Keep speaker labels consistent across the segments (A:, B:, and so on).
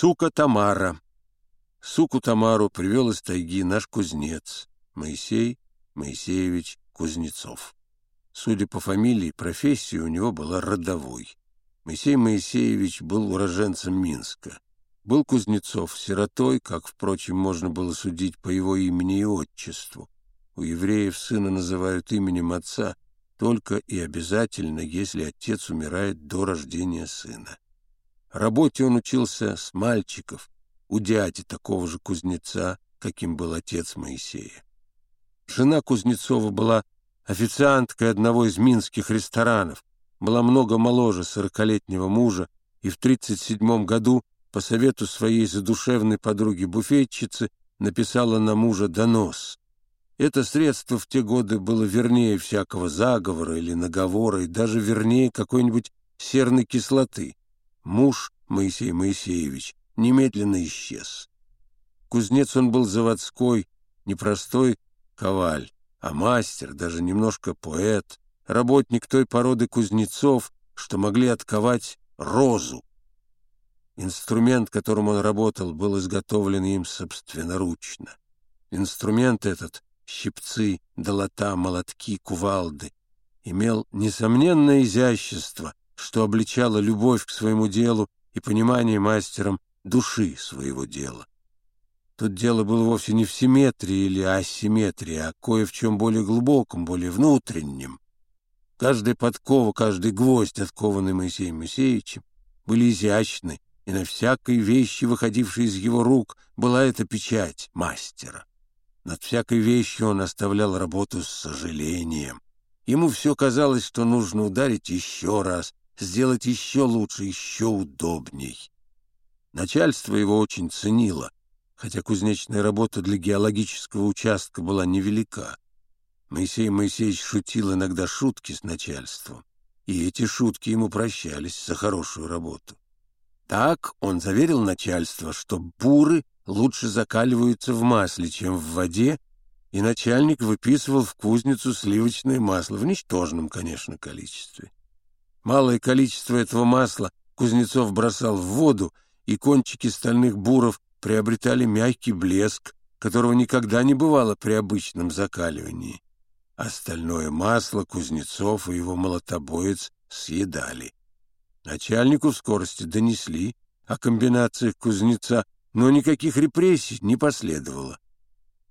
A: Сука Тамара. Суку Тамару привел из тайги наш кузнец Моисей Моисеевич Кузнецов. Судя по фамилии, профессия у него была родовой. Моисей Моисеевич был уроженцем Минска. Был Кузнецов сиротой, как, впрочем, можно было судить по его имени и отчеству. У евреев сына называют именем отца только и обязательно, если отец умирает до рождения сына. Работе он учился с мальчиков, у дяди такого же кузнеца, каким был отец Моисея. Жена Кузнецова была официанткой одного из минских ресторанов, была много моложе сорокалетнего мужа и в 1937 году по совету своей задушевной подруги-буфетчицы написала на мужа донос. Это средство в те годы было вернее всякого заговора или наговора, и даже вернее какой-нибудь серной кислоты. Муж Моисей Моисеевич немедленно исчез. Кузнец он был заводской, непростой коваль, а мастер, даже немножко поэт, работник той породы кузнецов, что могли отковать розу. Инструмент, которым он работал, был изготовлен им собственноручно. Инструмент этот щипцы, долота, молотки, кувалды, имел несомненное изящество, что обличало любовь к своему делу и понимание мастером души своего дела. Тут дело было вовсе не в симметрии или асимметрии, а кое в чем более глубоком, более внутреннем. Каждая подкова, каждый гвоздь, откованный Моисеем Моисеевичем, были изящны, и на всякой вещи, выходившей из его рук, была эта печать мастера. Над всякой вещью он оставлял работу с сожалением. Ему все казалось, что нужно ударить еще раз, сделать еще лучше, еще удобней. Начальство его очень ценило, хотя кузнечная работа для геологического участка была невелика. Моисей Моисеевич шутил иногда шутки с начальством, и эти шутки ему прощались за хорошую работу. Так он заверил начальство, что буры лучше закаливаются в масле, чем в воде, и начальник выписывал в кузницу сливочное масло, в ничтожном, конечно, количестве. Малое количество этого масла Кузнецов бросал в воду, и кончики стальных буров приобретали мягкий блеск, которого никогда не бывало при обычном закаливании. Остальное масло Кузнецов и его молотобоец съедали. Начальнику в скорости донесли о комбинациях кузнеца но никаких репрессий не последовало.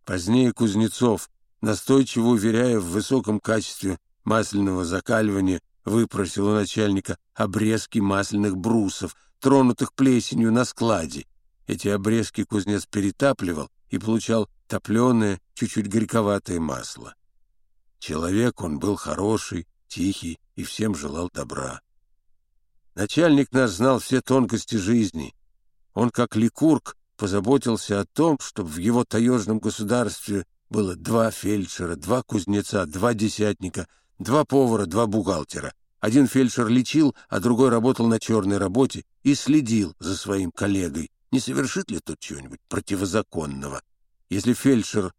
A: Позднее Кузнецов, настойчиво уверяя в высоком качестве масляного закаливания, выпросил у начальника обрезки масляных брусов, тронутых плесенью на складе. Эти обрезки кузнец перетапливал и получал топленое, чуть-чуть горьковатое масло. Человек он был хороший, тихий и всем желал добра. Начальник наш знал все тонкости жизни, он, как Ликург, позаботился о том, чтобы в его таежном государстве было два фельдшера, два кузнеца, два десятника, два повара, два бухгалтера. Один фельдшер лечил, а другой работал на черной работе и следил за своим коллегой, не совершит ли тот чего-нибудь противозаконного. Если фельдшер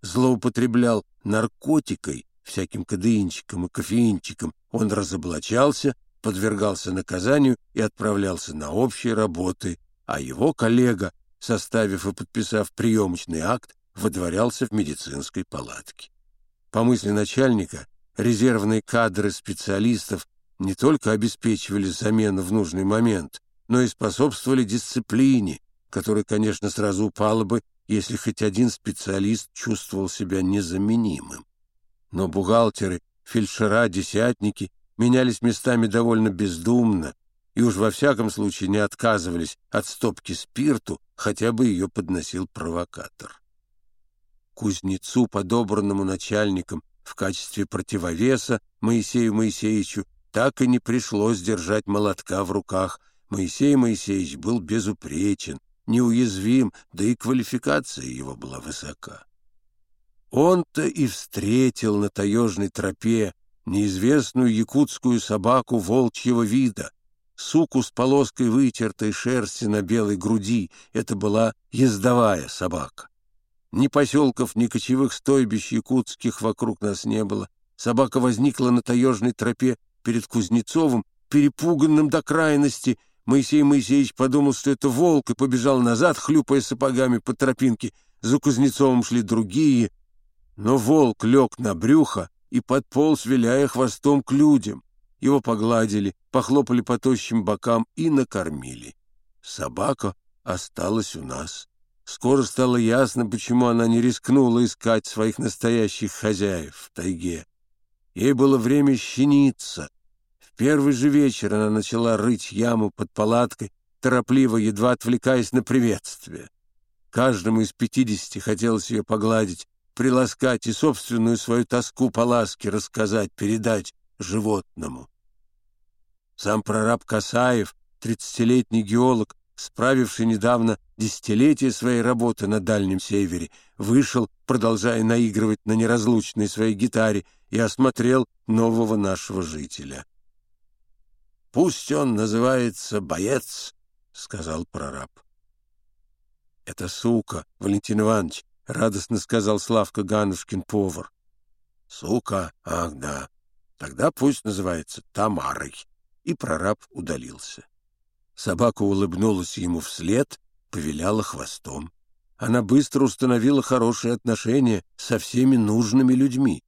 A: злоупотреблял наркотикой, всяким кадеинчиком и кофеинчиком, он разоблачался, подвергался наказанию и отправлялся на общие работы а его коллега, составив и подписав приемочный акт, выдворялся в медицинской палатке. По мысли начальника, резервные кадры специалистов не только обеспечивали замену в нужный момент, но и способствовали дисциплине, которая, конечно, сразу упала бы, если хоть один специалист чувствовал себя незаменимым. Но бухгалтеры, фельдшера, десятники менялись местами довольно бездумно, и уж во всяком случае не отказывались от стопки спирту, хотя бы ее подносил провокатор. Кузнецу, подобранному начальником в качестве противовеса Моисею Моисеевичу, так и не пришлось держать молотка в руках. Моисей Моисеевич был безупречен, неуязвим, да и квалификация его была высока. Он-то и встретил на таежной тропе неизвестную якутскую собаку волчьего вида — суку с полоской вытертой шерсти на белой груди. Это была ездовая собака. Ни поселков, ни кочевых стойбищ якутских вокруг нас не было. Собака возникла на таежной тропе перед Кузнецовым, перепуганным до крайности. Моисей Моисеевич подумал, что это волк, и побежал назад, хлюпая сапогами по тропинке. За Кузнецовым шли другие, но волк лег на брюхо и подполз, виляя хвостом к людям. Его погладили, похлопали по тощим бокам и накормили. Собака осталась у нас. Скоро стало ясно, почему она не рискнула искать своих настоящих хозяев в тайге. Ей было время щениться. В первый же вечер она начала рыть яму под палаткой, торопливо, едва отвлекаясь на приветствие. Каждому из пятидесяти хотелось ее погладить, приласкать и собственную свою тоску по ласке рассказать, передать животному. Сам прораб Касаев, тридцатилетний геолог, справивший недавно десятилетие своей работы на Дальнем Севере, вышел, продолжая наигрывать на неразлучной своей гитаре, и осмотрел нового нашего жителя. «Пусть он называется Боец», — сказал прораб. «Это сука, Валентин Иванович», — радостно сказал Славка Ганушкин, повар. «Сука? Ах, да. Тогда пусть называется Тамарой» и прораб удалился. Собака улыбнулась ему вслед, повиляла хвостом. Она быстро установила хорошие отношения со всеми нужными людьми.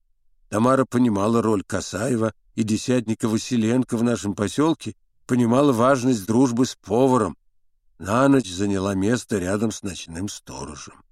A: Тамара понимала роль Касаева и десятника Василенко в нашем поселке, понимала важность дружбы с поваром. На ночь заняла место рядом с ночным сторожем.